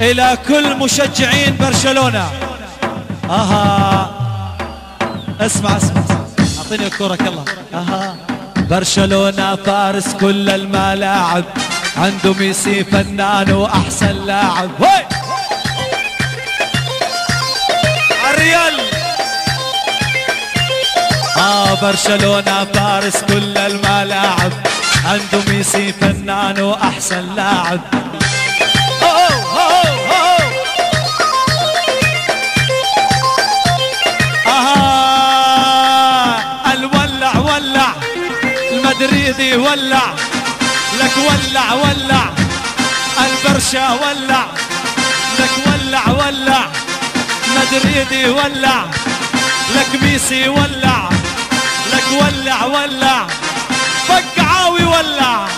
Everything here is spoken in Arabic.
إلى كل مشجعين برشلونة. أها. اسمع اسمع أعطيني الكرة يلا. أها. برشلونة فارس كل الملاعب. عنده ميسي فنان وأحسن لاعب. وي الريال. آه برشلونة فارس كل الملاعب. عنده ميسي فنان وأحسن لاعب. ولع. المدريدي ولع. لك ولع ولع. البرشا ولع. لك ولع ولع. مدريدي ولع. لك ميسي ولع. لك ولع ولع. فقعاوي ولع.